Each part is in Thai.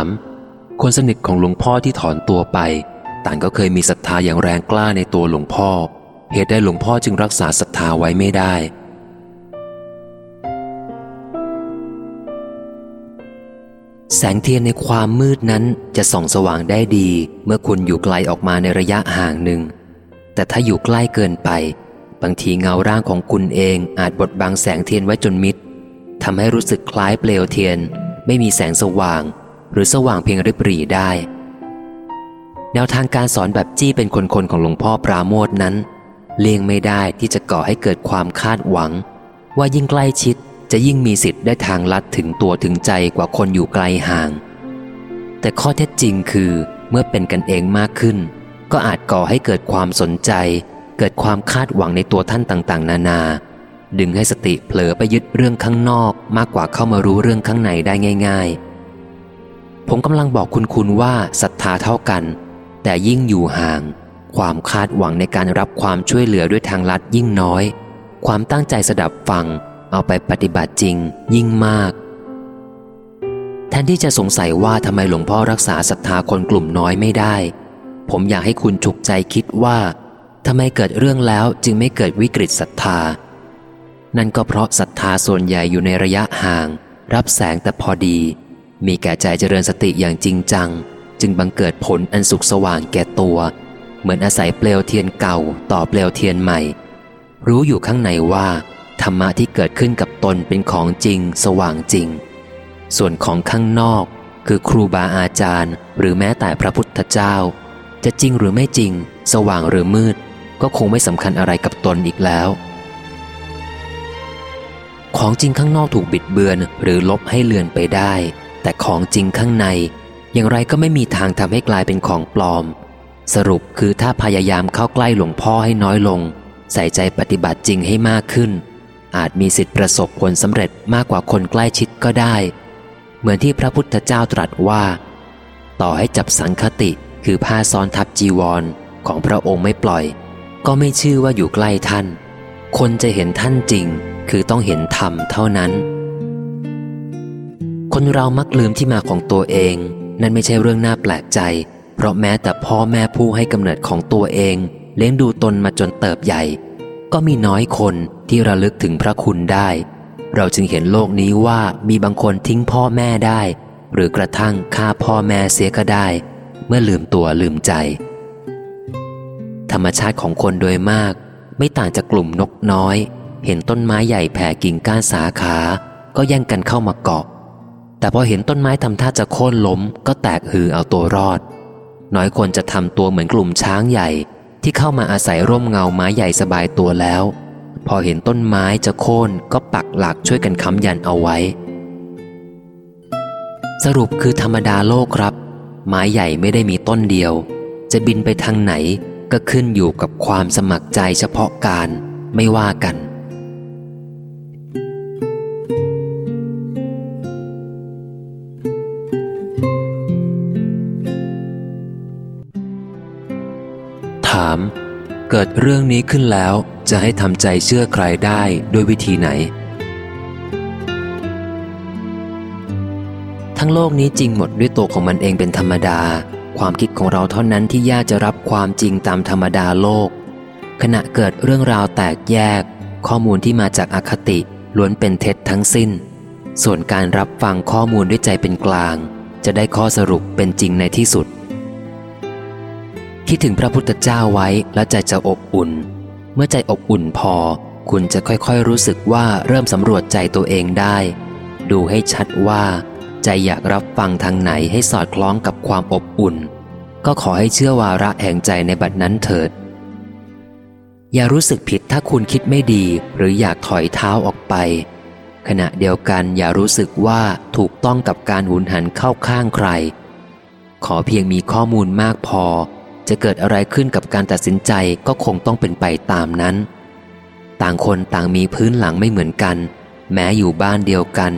ามคนสนิทของหลวงพ่อที่ถอนตัวไป ต่างก็เคยมีศรัทธาอย่างแรงกล้าในตัวหลวงพ่อ เหตุใดหลวงพ่อจึงรักษาศรัทธาไว้ไม่ได้ แสงเทียนในความมืดนั้นจะส่องสว่างได้ดี เมื่อคุณอยู่ไกลออกมาในระยะห่างหนึ่ง แต่ถ้าอยู่ใกล้เกินไป บางทีเงาร่างของคุณเองอาจบดบังแสงเทียนไว้จนมิดทำให้รู้สึกคล้ายเปลวเทียน ไม่มีแสงสว่าง หรือสว่างเพียงริบหรี่ได้ แนวทางการสอนแบบจี้เป็นคนๆของหลวงพ่อปราโมทนั้น เลี่ยงไม่ได้ที่จะก่อให้เกิดความคาดหวัง ว่ายิ่งใกล้ชิดจะยิ่งมีสิทธิ์ได้ทางลัดถึงตัวถึงใจกว่าคนอยู่ไกลห่าง แต่ข้อเท็จจริงคือเมื่อเป็นกันเองมากขึ้น ก็อาจก่อให้เกิดความสนใจ เกิดความคาดหวังในตัวท่านต่างๆ นานา ดึงให้สติเผลอไปยึดเรื่องข้างนอกมากกว่าเข้ามารู้เรื่องข้างในได้ง่าย ๆ ผมกำลังบอกคุณคุณว่าศรัทธาเท่ากัน แต่ยิ่งอยู่ห่าง ความคาดหวังในการรับความช่วยเหลือด้วยทางลัดยิ่งน้อย ความตั้งใจสดับฟัง เอาไปปฏิบัติจริง ยิ่งมาก แทนที่จะสงสัยว่าทำไมหลวงพ่อรักษาศรัทธาคนกลุ่มน้อยไม่ได้ ผมอยากให้คุณฉุกใจคิดว่าทำไมเกิดเรื่องแล้วจึงไม่เกิดวิกฤตศรัทธา นั่นก็เพราะศรัทธาส่วนใหญ่อยู่ในระยะห่าง รับแสงแต่พอดี มีแก่ใจเจริญสติอย่างจริงจัง จึงบังเกิดผลอันสุขสว่างแก่ตัว เหมือนอาศัยเปลวเทียนเก่าต่อเปลวเทียนใหม่ รู้อยู่ข้างในว่า ธรรมะที่เกิดขึ้นกับตนเป็นของจริง สว่างจริง ส่วนของข้างนอก คือครูบาอาจารย์ หรือแม้แต่พระพุทธเจ้า จะจริงหรือไม่จริง สว่างหรือมืด ก็คงไม่สำคัญอะไรกับตนอีกแล้วของจริงข้างนอกถูกบิดเบือนหรือลบให้เลือนไปได้ แต่ของจริงข้างใน อย่างไรก็ไม่มีทางทำให้กลายเป็นของปลอม สรุปคือถ้าพยายามเข้าใกล้หลวงพ่อให้น้อยลง ใส่ใจปฏิบัติจริงให้มากขึ้น อาจมีสิทธิประสบผลสำเร็จมากกว่าคนใกล้ชิดก็ได้ เหมือนที่พระพุทธเจ้าตรัสว่า ต่อให้จับสังคติคือผ้าซ้อนทับจีวรของพระองค์ไม่ปล่อย ก็ไม่ชื่อว่าอยู่ใกล้ท่าน คนจะเห็นท่านจริง คือต้องเห็นธรรมเท่านั้น คนเรามักลืมที่มาของตัวเอง นั่นไม่ใช่เรื่องน่าแปลกใจ เพราะแม้แต่พ่อแม่ผู้ให้กำเนิดของตัวเอง เลี้ยงดูตนมาจนเติบใหญ่ ก็มีน้อยคนที่ระลึกถึงพระคุณได้ เราจึงเห็นโลกนี้ว่ามีบางคนทิ้งพ่อแม่ได้ หรือกระทั่งฆ่าพ่อแม่เสียก็ได้ เมื่อลืมตัวลืมใจ ธรรมชาติของคนโดยมาก ไม่ต่างจากกลุ่มนกน้อย เห็นต้นไม้ใหญ่แผ่กิ่งก้านสาขา ก็แย่งกันเข้ามาเกาะ แต่พอเห็นต้นไม้ทำท่าจะโค่นล้ม ก็แตกหือเอาตัวรอด น้อยคนจะทำตัวเหมือนกลุ่มช้างใหญ่ ที่เข้ามาอาศัยร่มเงาไม้ใหญ่สบายตัวแล้ว พอเห็นต้นไม้จะโค่นก็ปักหลักช่วยกันค้ำยันเอาไว้ สรุปคือธรรมดาโลกครับ ไม้ใหญ่ไม่ได้มีต้นเดียว จะบินไปทางไหนก็ขึ้นอยู่กับความสมัครใจเฉพาะการไม่ว่ากันามเกิดเรื่องนี้ขึ้นแล้วจะให้ทำใจเชื่อใครได้ด้วยวิธีไหน ทั้งโลกนี้จริงหมดด้วยตัวของมันเองเป็นธรรมดา ความคิดของเราเท่านั้นที่ยากจะรับความจริงตามธรรมดาโลก ขณะเกิดเรื่องราวแตกแยก ข้อมูลที่มาจากอคติล้วนเป็นเท็จทั้งสิ้น ส่วนการรับฟังข้อมูลด้วยใจเป็นกลาง จะได้ข้อสรุปเป็นจริงในที่สุด คิดถึงพระพุทธเจ้าไว้แล้วใจจะอบอุ่น เมื่อใจอบอุ่นพอ คุณจะค่อยๆรู้สึกว่าเริ่มสำรวจใจตัวเองได้ ดูให้ชัดว่า ใจอยากรับฟังทางไหนให้สอดคล้องกับความอบอุ่น ก็ขอให้เชื่อวาระแห่งใจในบัดนั้นเถิด อย่ารู้สึกผิดถ้าคุณคิดไม่ดีหรืออยากถอยเท้าออกไป ขณะเดียวกันอย่ารู้สึกว่าถูกต้องกับการหุนหันเข้าข้างใคร ขอเพียงมีข้อมูลมากพอ จะเกิดอะไรขึ้นกับการตัดสินใจก็คงต้องเป็นไปตามนั้น ต่างคนต่างมีพื้นหลังไม่เหมือนกัน แม้อยู่บ้านเดียวกัน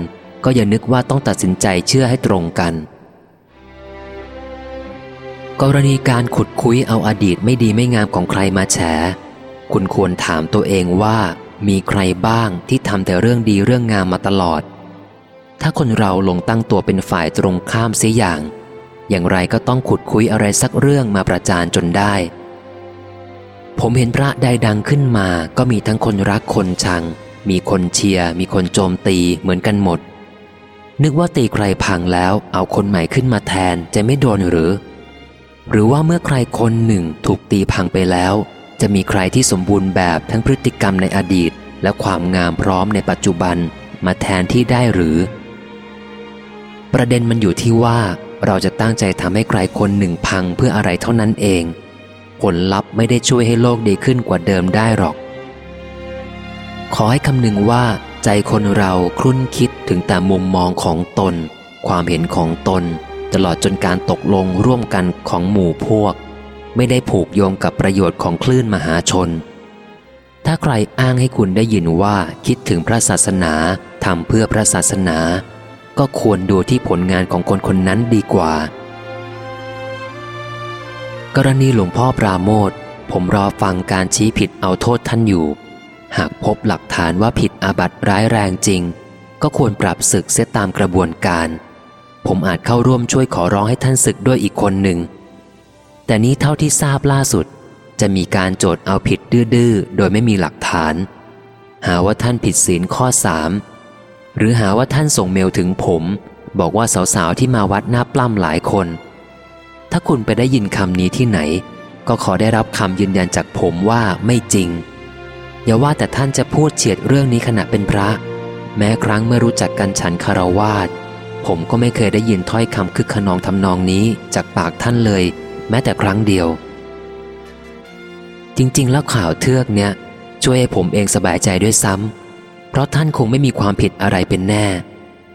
ก็อย่านึกว่าต้องตัดสินใจเชื่อให้ตรงกัน กรณีการขุดคุยเอาอดีตไม่ดีไม่งามของใครมาแฉ คุณควรถามตัวเองว่า มีใครบ้างที่ทำแต่เรื่องดีเรื่องงามมาตลอด ถ้าคนเราลงตั้งตัวเป็นฝ่ายตรงข้ามเสียอย่าง อย่างไรก็ต้องขุดคุยอะไรสักเรื่องมาประจานจนได้ ผมเห็นพระใดดังขึ้นมาก็มีทั้งคนรักคนชัง มีคนเชียร์มีคนโจมตีเหมือนกันหมด นึกว่าตีใครพังแล้วเอาคนใหม่ขึ้นมาแทนจะไม่โดนหรือ หรือว่าเมื่อใครคนหนึ่งถูกตีพังไปแล้ว จะมีใครที่สมบูรณ์แบบทั้งพฤติกรรมในอดีต และความงามพร้อมในปัจจุบันมาแทนที่ได้หรือ ประเด็นมันอยู่ที่ว่า เราจะตั้งใจทำให้ใครคนหนึ่งพังเพื่ออะไรเท่านั้นเอง ผลลัพธ์ไม่ได้ช่วยให้โลกดีขึ้นกว่าเดิมได้หรอก ขอให้คำนึงว่าใจคนเราครุ่นคิดถึงแต่มุมมองของตน ความเห็นของตน ตลอดจนการตกลงร่วมกันของหมู่พวก ไม่ได้ผูกโยงกับประโยชน์ของคลื่นมหาชน ถ้าใครอ้างให้คุณได้ยินว่าคิดถึงพระศาสนาทำเพื่อพระศาสนา ก็ควรดูที่ผลงานของคนคนนั้นดีกว่า กรณีหลวงพ่อปราโมทผมรอฟังการชี้ผิดเอาโทษท่านอยู่ หากพบหลักฐานว่าผิดอาบัติร้ายแรงจริง ก็ควรปรับศึกเสียตามกระบวนการ ผมอาจเข้าร่วมช่วยขอร้องให้ท่านศึกด้วยอีกคนหนึ่ง แต่นี้เท่าที่ทราบล่าสุด จะมีการโจทย์เอาผิดดื้อๆ โดยไม่มีหลักฐาน หาว่าท่านผิดศีลข้อสาม หรือหาว่าท่านส่งเมลถึงผม บอกว่าสาวๆที่มาวัดหน้าปล้ำหลายคน ถ้าคุณไปได้ยินคำนี้ที่ไหน ก็ขอได้รับคำยืนยันจากผมว่าไม่จริง อย่าว่าแต่ท่านจะพูดเฉียดเรื่องนี้ขณะเป็นพระ แม้ครั้งเมื่อรู้จักกันฉันคารวาสผมก็ไม่เคยได้ยินถ้อยคำคึกขนองทำนองนี้จากปากท่านเลย แม้แต่ครั้งเดียว จริง ๆ แล้วข่าวเทือกเนี้ยช่วยให้ผมเองสบายใจด้วยซ้ำ เพราะท่านคงไม่มีความผิดอะไรเป็นแน่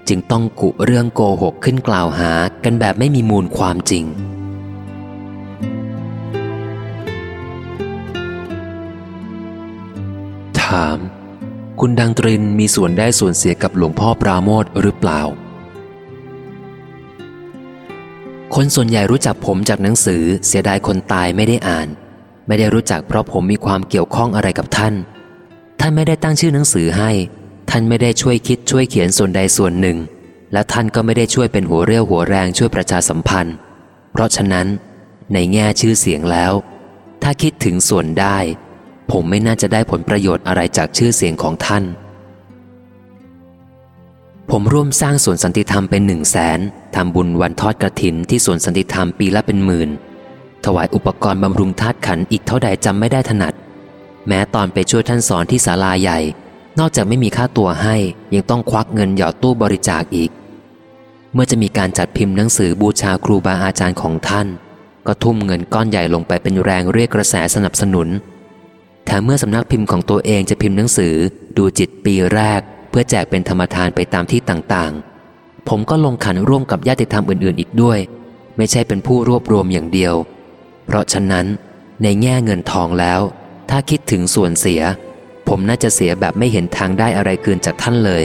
จึงต้องกุเรื่องโกหกขึ้นกล่าวหากันแบบไม่มีมูลความจริง ถาม คุณดังตรินมีส่วนได้ส่วนเสียกับหลวงพ่อปราโมทหรือเปล่า คนส่วนใหญ่รู้จักผมจากหนังสือเสียดายคนตายไม่ได้อ่าน ไม่ได้รู้จักเพราะผมมีความเกี่ยวข้องอะไรกับท่าน ท่านไม่ได้ตั้งชื่อหนังสือให้ ท่านไม่ได้ช่วยคิดช่วยเขียนส่วนใดส่วนหนึ่ง และท่านก็ไม่ได้ช่วยเป็นหัวเรี่ยวหัวแรงช่วยประชาสัมพันธ์ เพราะฉะนั้นในแง่ชื่อเสียงแล้ว ถ้าคิดถึงส่วนได้ ผมไม่น่าจะได้ผลประโยชน์อะไรจากชื่อเสียงของท่าน ผมร่วมสร้างสวนสันติธรรมเป็นหนึ่งแสนทำบุญวันทอดกระถินที่สวนสันติธรรมปีละเป็นหมื่น ถวายอุปกรณ์บำรุงธาตุขันอีกเท่าใดจำไม่ได้ถนัด แม้ตอนไปช่วยท่านสอนที่ศาลาใหญ่ นอกจากไม่มีค่าตัวให้ยังต้องควักเงินหยอดตู้บริจาคอีก เมื่อจะมีการจัดพิมพ์หนังสือบูชาครูบาอาจารย์ของท่าน ก็ทุ่มเงินก้อนใหญ่ลงไปเป็นแรงเรียกกระแสสนับสนุนแถมเมื่อสำนักพิมพ์ของตัวเองจะพิมพ์หนังสือดูจิตปีแรก เพื่อแจกเป็นธรรมทานไปตามที่ต่างๆ ผมก็ลงขันร่วมกับญาติธรรมอื่นๆ อีกด้วย ไม่ใช่เป็นผู้รวบรวมอย่างเดียว เพราะฉะนั้นในแง่เงินทองแล้ว ถ้าคิดถึงส่วนเสีย ผมน่าจะเสียแบบไม่เห็นทางได้อะไรคืนจากท่านเลย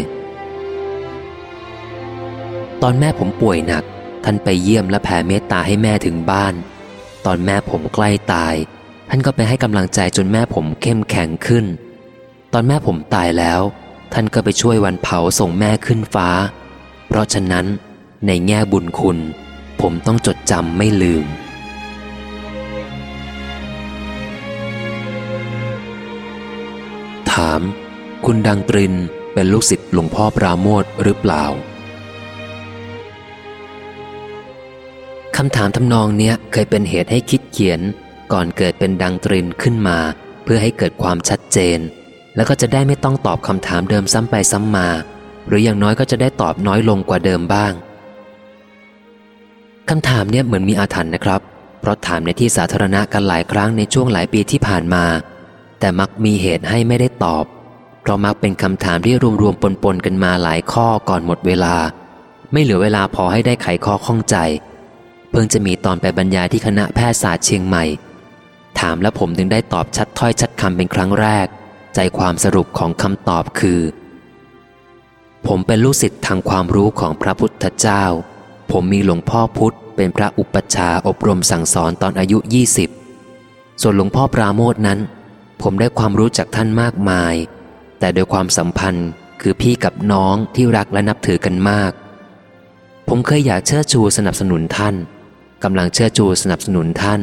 ตอนแม่ผมป่วยหนัก ท่านไปเยี่ยมและแผ่เมตตาให้แม่ถึงบ้าน ตอนแม่ผมใกล้ตาย ท่านก็ไปให้กำลังใจจนแม่ผมเข้มแข็งขึ้น ตอนแม่ผมตายแล้ว ท่านก็ไปช่วยวันเผาส่งแม่ขึ้นฟ้า เพราะฉะนั้นในแง่บุญคุณ ผมต้องจดจำไม่ลืม ถาม คุณดังตรินเป็นลูกศิษย์หลวงพ่อปราโมทหรือเปล่าคำถามทำนองเนี้ยเคยเป็นเหตุให้คิดเขียน ก่อนเกิดเป็นดังตรินขึ้นมา เพื่อให้เกิดความชัดเจน แล้วก็จะได้ไม่ต้องตอบคำถามเดิมซ้ำไปซ้ำมา หรืออย่างน้อยก็จะได้ตอบน้อยลงกว่าเดิมบ้างคำถามเนี่ยเหมือนมีอาถรรพ์นะครับ เพราะถามในที่สาธารณะกันหลายครั้งในช่วงหลายปีที่ผ่านมา แต่มักมีเหตุให้ไม่ได้ตอบ เพราะมักเป็นคำถามที่รวมๆปนๆกันมาหลายข้อก่อนหมดเวลา ไม่เหลือเวลาพอให้ได้ไขข้อข้องใจ เพิ่งจะมีตอนไปบรรยายที่คณะแพทยศาสตร์เชียงใหม่ ถามแล้วผมจึงได้ตอบชัดถ้อยชัดคำเป็นครั้งแรก ใจความสรุปของคำตอบคือ ผมเป็นลูกศิษย์ทางความรู้ของพระพุทธเจ้า ผมมีหลวงพ่อพุธเป็นพระอุปชฌาย์อบรมสั่งสอนตอนอายุ 20 ส่วนหลวงพ่อปราโมทนั้น ผมได้ความรู้จากท่านมากมาย แต่โดยความสัมพันธ์คือพี่กับน้องที่รักและนับถือกันมาก ผมเคยอยากเชิดชูสนับสนุนท่านกำลังเชิดชูสนับสนุนท่าน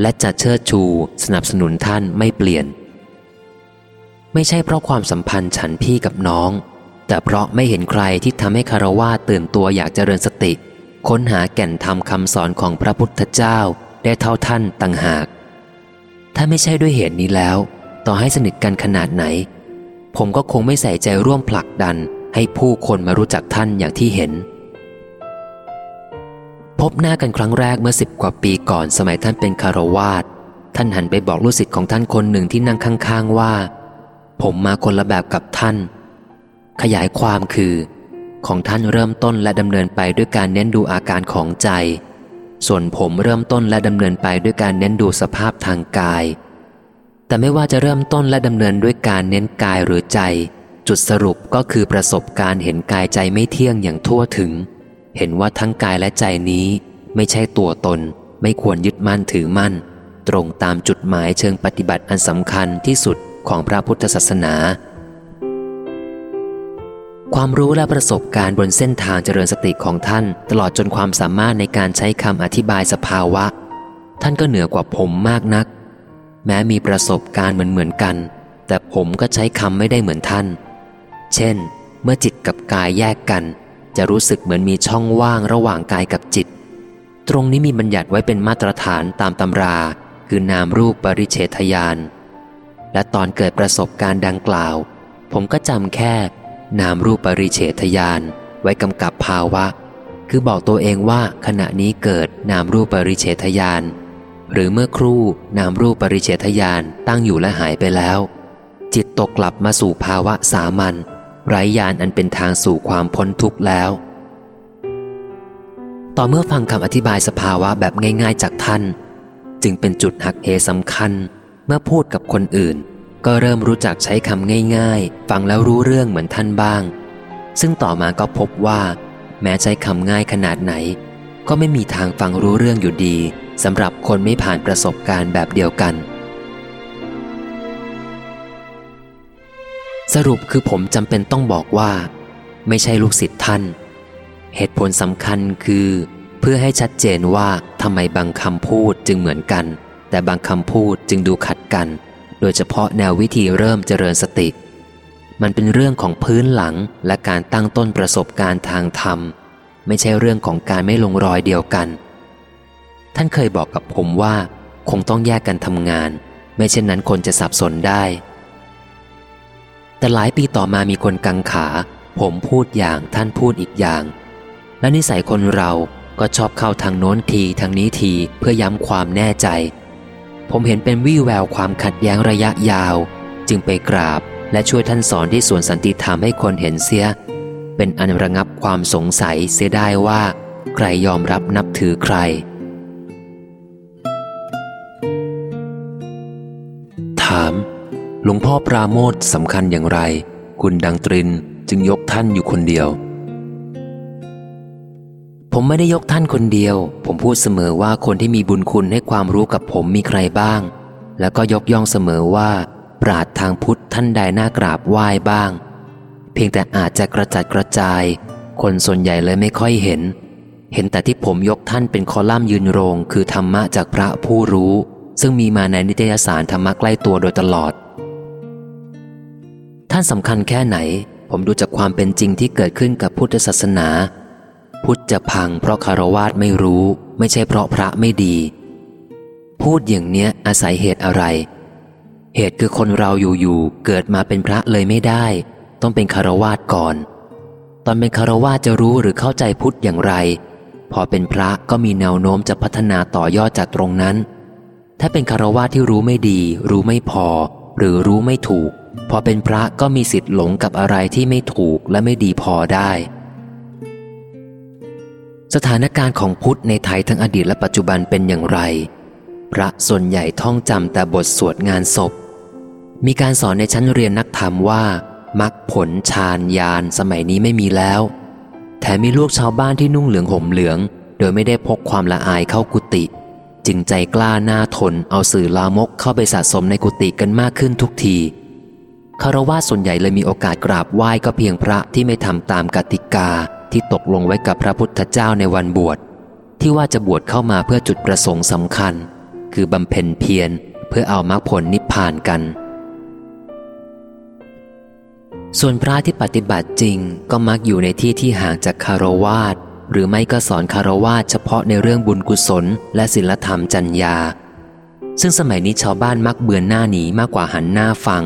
และจะเชิดชูสนับสนุนท่านไม่เปลี่ยน ไม่ใช่เพราะความสัมพันธ์ฉันพี่กับน้อง แต่เพราะไม่เห็นใครที่ทำให้คารวาตื่นตัวอยากเจริญสติ ค้นหาแก่นธรรมคำสอนของพระพุทธเจ้าได้เท่าท่านต่างหาก ถ้าไม่ใช่ด้วยเหตุนี้แล้ว ต่อให้สนิทกันขนาดไหน ผมก็คงไม่ใส่ใจร่วมผลักดันให้ผู้คนมารู้จักท่านอย่างที่เห็น พบหน้ากันครั้งแรกเมื่อสิบกว่าปีก่อนสมัยท่านเป็นคารวาสท่านหันไปบอกลูกศิษย์ของท่านคนหนึ่งที่นั่งข้างๆว่า ผมมาคนละแบบกับท่าน ขยายความคือ ของท่านเริ่มต้นและดำเนินไปด้วยการเน้นดูอาการของใจ ส่วนผมเริ่มต้นและดำเนินไปด้วยการเน้นดูสภาพทางกาย แต่ไม่ว่าจะเริ่มต้นและดำเนินด้วยการเน้นกายหรือใจ จุดสรุปก็คือประสบการณ์เห็นกายใจไม่เที่ยงอย่างทั่วถึง เห็นว่าทั้งกายและใจนี้ไม่ใช่ตัวตน ไม่ควรยึดมั่นถือมั่น ตรงตามจุดหมายเชิงปฏิบัติอันสำคัญที่สุดของพระพุทธศาสนา ความรู้และประสบการณ์บนเส้นทางเจริญสติของท่าน ตลอดจนความสามารถในการใช้คำอธิบายสภาวะ ท่านก็เหนือกว่าผมมากนัก แม้มีประสบการณ์เหมือนเหมือนกัน แต่ผมก็ใช้คำไม่ได้เหมือนท่าน เช่น เมื่อจิตกับกายแยกกัน จะรู้สึกเหมือนมีช่องว่างระหว่างกายกับจิต ตรงนี้มีบัญญัติไว้เป็นมาตรฐานตามตำรา คือนามรูปปริเฉทยาน และตอนเกิดประสบการณ์ดังกล่าว ผมก็จำแค่ นามรูปปริเฉทยาน ไว้กำกับภาวะ คือบอกตัวเองว่าขณะนี้เกิดนามรูปปริเฉทยาน หรือเมื่อครู่นามรูปปริเฉทยานตั้งอยู่และหายไปแล้ว จิตตกกลับมาสู่ภาวะสามัญไร้ยานอันเป็นทางสู่ความพ้นทุกข์แล้ว ต่อเมื่อฟังคำอธิบายสภาวะแบบง่ายๆจากท่าน จึงเป็นจุดหักเหสำคัญ เมื่อพูดกับคนอื่น ก็เริ่มรู้จักใช้คำง่ายๆ ฟังแล้วรู้เรื่องเหมือนท่านบ้าง ซึ่งต่อมาก็พบว่า แม้ใช้คำง่ายขนาดไหน ก็ไม่มีทางฟังรู้เรื่องอยู่ดี สำหรับคนไม่ผ่านประสบการณ์แบบเดียวกัน สรุปคือผมจำเป็นต้องบอกว่า ไม่ใช่ลูกศิษย์ท่าน เหตุผลสำคัญคือ เพื่อให้ชัดเจนว่าทำไมบางคำพูดจึงเหมือนกัน แต่บางคำพูดจึงดูขัดกัน โดยเฉพาะแนววิธีเริ่มเจริญสติ มันเป็นเรื่องของพื้นหลังและการตั้งต้นประสบการณ์ทางธรรม ไม่ใช่เรื่องของการไม่ลงรอยเดียวกัน ท่านเคยบอกกับผมว่า คงต้องแยกกันทำงาน ไม่เช่นนั้นคนจะสับสนได้ แต่หลายปีต่อมามีคนกังขา ผมพูดอย่างท่านพูดอีกอย่าง และนิสัยคนเราก็ชอบเข้าทางโน้นทีทางนี้ทีเพื่อย้ำความแน่ใจ ผมเห็นเป็นวี่แววความขัดแย้งระยะยาว จึงไปกราบและช่วยท่านสอนที่สวนสันติธรรมให้คนเห็นเสีย เป็นอันระงับความสงสัยเสียได้ว่า ใครยอมรับนับถือใคร หลวงพ่อปราโมทสำคัญอย่างไร คุณดังตรินจึงยกท่านอยู่คนเดียว ผมไม่ได้ยกท่านคนเดียว ผมพูดเสมอว่าคนที่มีบุญคุณให้ความรู้กับผมมีใครบ้าง แล้วก็ยกย่องเสมอว่า ปราดทางพุทธท่านใดน่ากราบไหว้บ้าง เพียงแต่อาจจะกระจัดกระจาย คนส่วนใหญ่เลยไม่ค่อยเห็น เห็นแต่ที่ผมยกท่านเป็นคอลัมน์ยืนโรง คือธรรมะจากพระผู้รู้ ซึ่งมีมาในนิตยสารธรรมะใกล้ตัวโดยตลอด ท่านสำคัญแค่ไหน ผมดูจากความเป็นจริงที่เกิดขึ้นกับพุทธศาสนา พุทธจะพังเพราะคารวาสไม่รู้ ไม่ใช่เพราะพระไม่ดี พูดอย่างเนี้ยอาศัยเหตุอะไร เหตุคือคนเราอยู่ๆเกิดมาเป็นพระเลยไม่ได้ ต้องเป็นคารวาสก่อน ตอนเป็นคารวาสจะรู้หรือเข้าใจพุทธอย่างไร พอเป็นพระก็มีแนวโน้มจะพัฒนาต่อยอดจากตรงนั้น ถ้าเป็นคารวาสที่รู้ไม่ดี รู้ไม่พอ หรือรู้ไม่ถูก พอเป็นพระก็มีสิทธิ์หลงกับอะไรที่ไม่ถูกและไม่ดีพอได้ สถานการณ์ของพุทธในไทยทั้งอดีตและปัจจุบันเป็นอย่างไร พระส่วนใหญ่ท่องจำแต่บทสวดงานศพ มีการสอนในชั้นเรียนนักธรรมว่ามรรคผลฌานยานสมัยนี้ไม่มีแล้ว แถมมีลูกชาวบ้านที่นุ่งเหลืองห่มเหลือง โดยไม่ได้พกความละอายเข้ากุฏิ จึงใจกล้าหน้าทนเอาสื่อลามกเข้าไปสะสมในกุฏิกันมากขึ้นทุกทีคารวะส่วนใหญ่เลยมีโอกาสกราบไหว้ก็เพียงพระที่ไม่ทำตามกติกาที่ตกลงไว้กับพระพุทธเจ้าในวันบวช ที่ว่าจะบวชเข้ามาเพื่อจุดประสงค์สำคัญ คือบำเพ็ญเพียรเพื่อเอามรรคผลนิพพานกัน ส่วนพระที่ปฏิบัติจริงก็มักอยู่ในที่ที่ห่างจากคารวาส หรือไม่ก็สอนคารวาสเฉพาะในเรื่องบุญกุศล และศีลธรรมจัญญา ซึ่งสมัยนี้ชาวบ้านมักเบือนหน้าหนีมากกว่าหันหน้าฟัง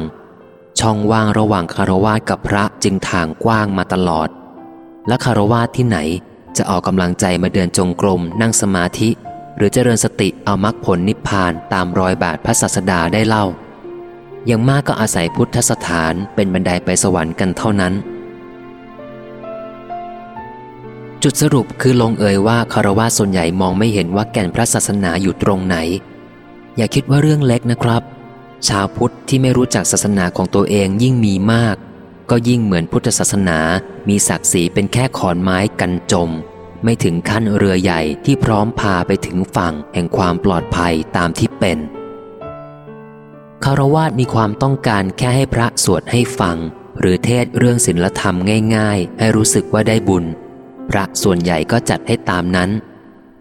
ช่องว่างระหว่างคารวาสกับพระจึงทางกว้างมาตลอด และคารวาสที่ไหนจะออกกำลังใจมาเดินจงกรมนั่งสมาธิ หรือเจริญสติเอามรรคผลนิพพานตามรอยบาทพระศาสดาได้เล่าอย่างมากก็อาศัยพุทธสถานเป็นบันไดไปสวรรค์กันเท่านั้น จุดสรุปคือลงเอยว่าคารวะส่วนใหญ่มองไม่เห็นว่าแก่นพระศาสนาอยู่ตรงไหน อย่าคิดว่าเรื่องเล็กนะครับ ชาวพุทธที่ไม่รู้จักศาสนาของตัวเองยิ่งมีมาก ก็ยิ่งเหมือนพุทธศาสนา มีศักดิ์ศรีเป็นแค่ขอนไม้กันจม ไม่ถึงขั้นเรือใหญ่ที่พร้อมพาไปถึงฝั่งแห่งความปลอดภัยตามที่เป็นคารวาสมีความต้องการแค่ให้พระสวดให้ฟัง หรือเทศเรื่องศีลธรรมง่าย ๆ ให้รู้สึกว่าได้บุญ พระส่วนใหญ่ก็จัดให้ตามนั้น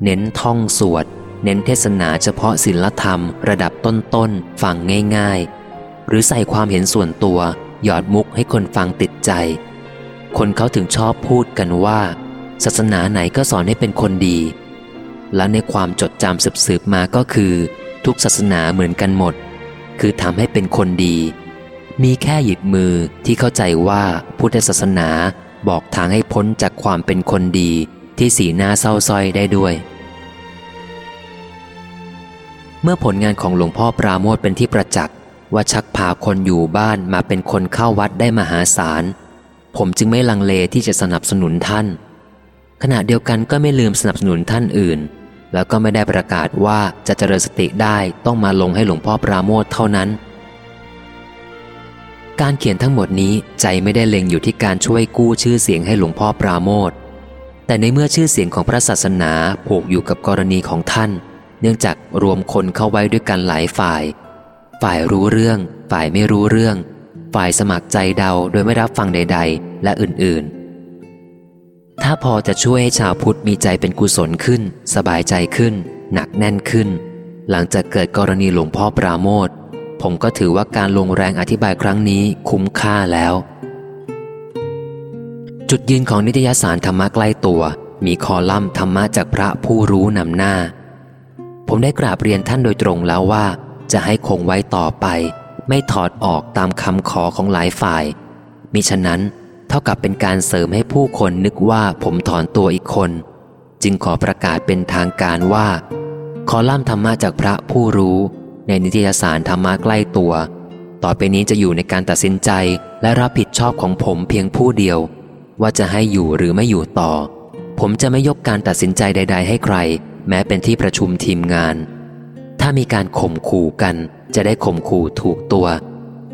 เน้นท่องสวด เน้นเทศนาเฉพาะศีลธรรม ระดับต้นๆ ฟังง่าย ๆ หรือใส่ความเห็นส่วนตัว หยอดมุกให้คนฟังติดใจ คนเขาถึงชอบพูดกันว่า ศาสนาไหนก็สอนให้เป็นคนดี และในความจดจำสืบๆมาก็คือ ทุกศาสนาเหมือนกันหมด คือทำให้เป็นคนดีมีแค่หยิบมือที่เข้าใจว่าพุทธศาสนา บอกทางให้พ้นจากความเป็นคนดีที่สีหน้าเศร้าส้อยได้ด้วย เมื่อผลงานของหลวงพ่อปราโมทเป็นที่ประจักษ์ว่าชักพาคนอยู่บ้านมาเป็นคนเข้าวัดได้มหาศาล ผมจึงไม่ลังเลที่จะสนับสนุนท่าน ขณะเดียวกันก็ไม่ลืมสนับสนุนท่านอื่น แล้วก็ไม่ได้ประกาศว่าจะเจริญสติได้ต้องมาลงให้หลวงพ่อปราโมทเท่านั้น การเขียนทั้งหมดนี้ใจไม่ได้เล็งอยู่ที่การช่วยกู้ชื่อเสียงให้หลวงพ่อปราโมทแต่ในเมื่อชื่อเสียงของพระศาสนาผูกอยู่กับกรณีของท่าน เนื่องจากรวมคนเข้าไว้ด้วยกันหลายฝ่าย ฝ่ายรู้เรื่อง ฝ่ายไม่รู้เรื่อง ฝ่ายสมัครใจเดาโดยไม่รับฟังใด ๆ และอื่นๆ ถ้าพอจะช่วยให้ชาวพุทธมีใจเป็นกุศลขึ้น สบายใจขึ้น หนักแน่นขึ้น หลังจากเกิดกรณีหลวงพ่อปราโมท ผมก็ถือว่าการลงแรงอธิบายครั้งนี้คุ้มค่าแล้ว จุดยืนของนิตยสารธรรมะใกล้ตัว มีคอลัมน์ธรรมะจากพระผู้รู้นำหน้า ผมได้กราบเรียนท่านโดยตรงแล้วว่า จะให้คงไว้ต่อไป ไม่ถอดออกตามคำขอของหลายฝ่าย มิฉะนั้นเท่ากับเป็นการเสริมให้ผู้คนนึกว่าผมถอนตัวอีกคน จึงขอประกาศเป็นทางการว่า คอลัมน์ธรรมะจากพระผู้รู้ ในนิตยสารธรรมะใกล้ตัว ต่อไปนี้จะอยู่ในการตัดสินใจและรับผิดชอบของผมเพียงผู้เดียว ว่าจะให้อยู่หรือไม่อยู่ต่อ ผมจะไม่ยกการตัดสินใจใด ๆ ให้ใคร แม้เป็นที่ประชุมทีมงาน ถ้ามีการข่มขู่กัน จะได้ข่มขู่ถูกตัว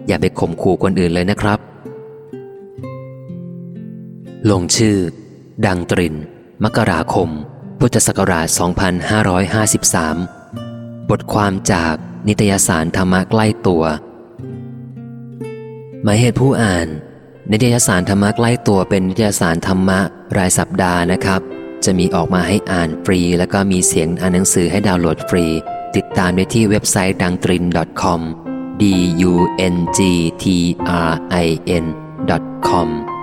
อย่าไปข่มขู่คนอื่นเลยนะครับ ลงชื่อ ดังตริน มกราคม พุทธศักราช 2553 บทความจาก นิตยสารธรรมะใกล้ตัว หมายเหตุผู้อ่าน นิตยสารธรรมะใกล้ตัวเป็นนิตยสารธรรมะรายสัปดาห์นะครับ จะมีออกมาให้อ่านฟรี แล้วก็มีเสียงอ่านหนังสือให้ดาวน์โหลดฟรี ติดตามได้ที่เว็บไซต์ดังตริน .com d u n g t r i n com